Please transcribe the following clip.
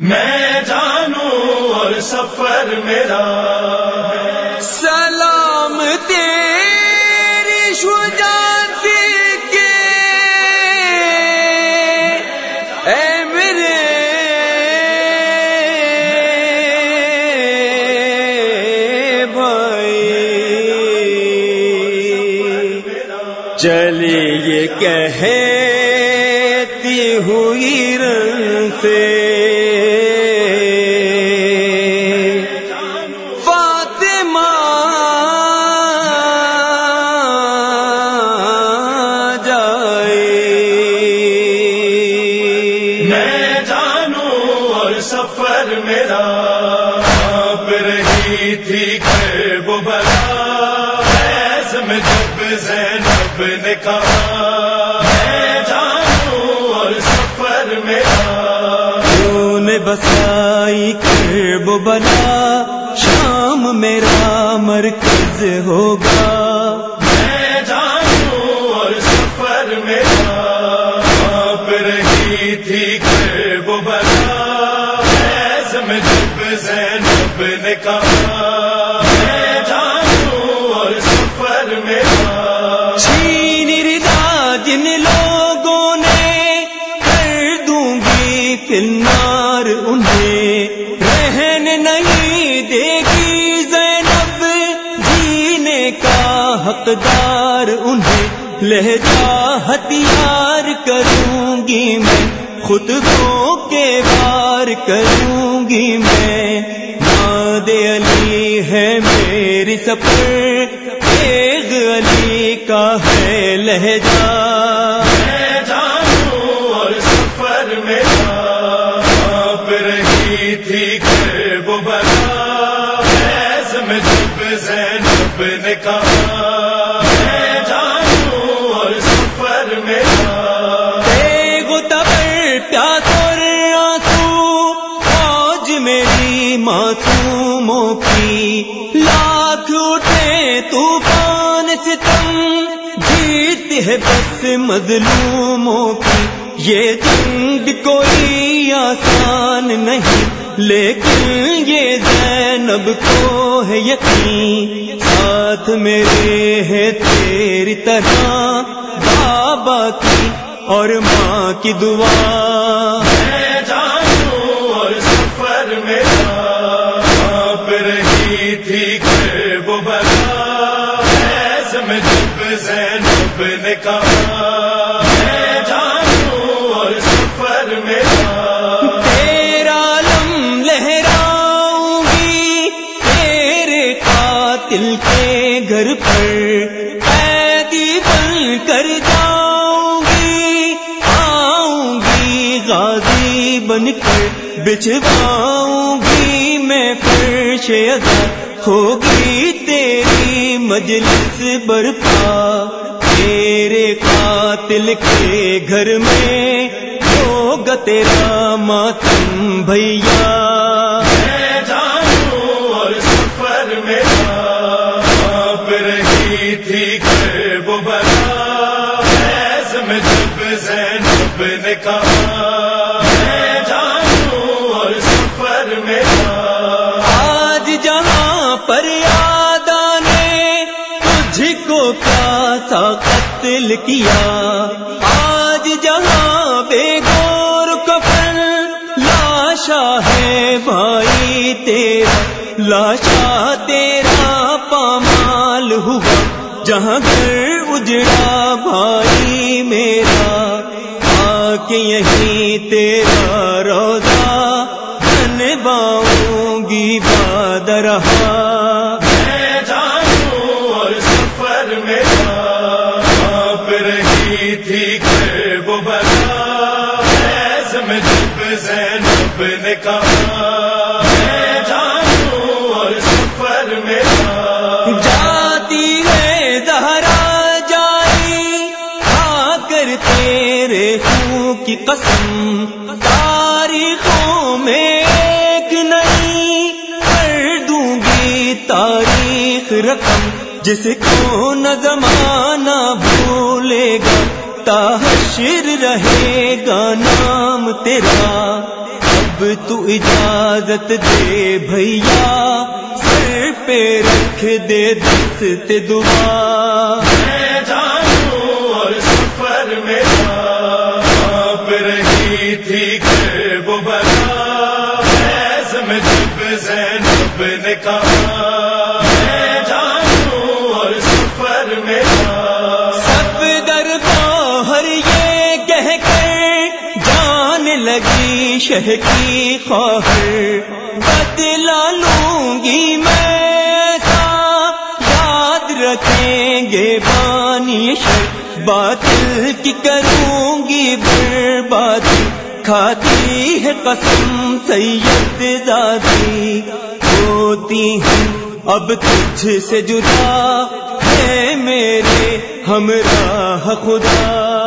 میں جانوں اور سفر میرا سلام تیری شجاعتی کے۔ اے میرے۔ بھائی۔ چلی یہ کہتی ہوئی رن سے۔ رہی تھی کرب بلا۔ ایس میں جب زینب نے کہا، میں جانوں اور سفر میرا۔ کیوں نے بسائی کرب بلا۔ شام میرا مرکز ہوگا۔ سفر میرا چھین ردا جن لوگوں نے کر دوں گی کنار انہیں۔ رہن نہیں دے گی زینب، جینے کا حقدار انہیں۔ لہجا ہتھیار کروں گی میں خود کو کے بار کروں گی میں۔ ماد علی ہے میری سفر کا ہے لہجہ میں جانوں اور سفر میرا آپ رہی تھی کرب بلا ایس میں جب زینب نے کہا میں جانوں اور سفر میرا تیغ و تبر پیاس اور آنسو فوج میری معصوموں کی لاکھ اٹھے طوفان ستم جیت ہے بس مظلوموں کی۔ یہ جنگ کوئی آسان نہیں، لیکن یہ زینب کو ہے یقین۔ ساتھ میرے ہے تیری طرح بابا کی اور ماں کی دعا۔ بچھواؤں گی میں فرش ادا ہوگی تیری مجلس برپا تیرے قاتل کے گھر میں ہوگا تیرا ماتم بھیا کیا۔ آج جہاں بے گور کفن، لاشا ہے بھائی تیرا، لاشا تیرا پامال ہوا۔ جہاں گھر اجڑا بھائی میرا آ کے یہیں تیرا روزہ۔ بنواؤں گی باد رہا۔ تیرے خوں کی قسم۔ تاریخوں میں ایک نئی کر دوں گی تاریخ رقم، جس کو نہ زمانہ بھولے گا۔ تاحشر رہے گا نام تیرا۔ اب تو اجازت دے بھیا، سر پہ رکھ دے دست دعا۔ میں جانوں اور سفر میں آپ رہی تھی وہ بلا۔ جب زینب نے کہا لگی شہ کی خواہر بدلا لوں گی میں یاد رکھیں گے بانی باطل کی کروں گی برباد۔ کھاتی ہے قسم سید دادی ہوتی ہوں اب تجھ سے جدا۔ ہے میرے ہمراہ خدا۔